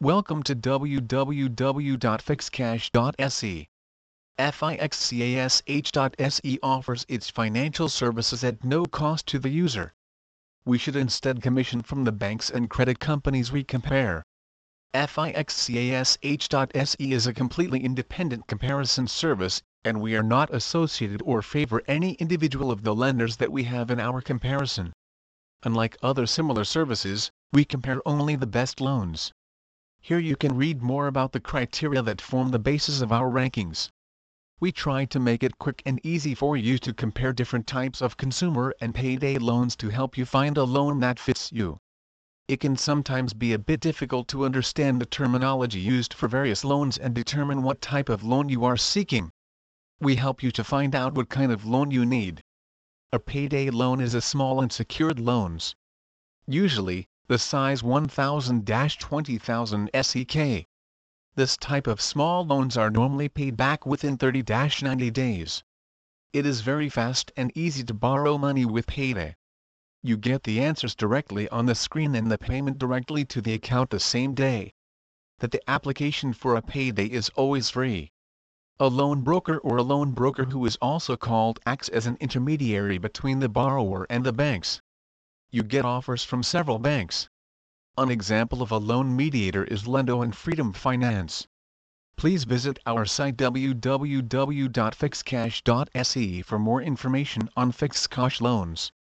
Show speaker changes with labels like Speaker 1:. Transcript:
Speaker 1: Welcome to www.fixcash.se. FIXCASH.se offers its financial services at no cost to the user. We should instead commission from the banks and credit companies we compare. FIXCASH.se is a completely independent comparison service, and we are not associated or favor any individual of the lenders that we have in our comparison. Unlike other similar services, we compare only the best loans. Here you can read more about the criteria that form the basis of our rankings. We try to make it quick and easy for you to compare different types of consumer and payday loans to help you find a loan that fits you. It can sometimes be a bit difficult to understand the terminology used for various loans and determine what type of loan you are seeking. We help you to find out what kind of loan you need. A payday loan is a small and secured loans. Usually, the size 1000-20,000 SEK. This type of small loans are normally paid back within 30-90 days. It is very fast and easy to borrow money with Payday. You get the answers directly on the screen and the payment directly to the account the same day. That the application for a payday is always free. A loan broker or a loan broker who is also called acts as an intermediary between the borrower and the banks you get offers from several banks. An example of a loan mediator is Lendo and Freedom Finance. Please visit our site www.fixcash.se for more information on fixed cash loans.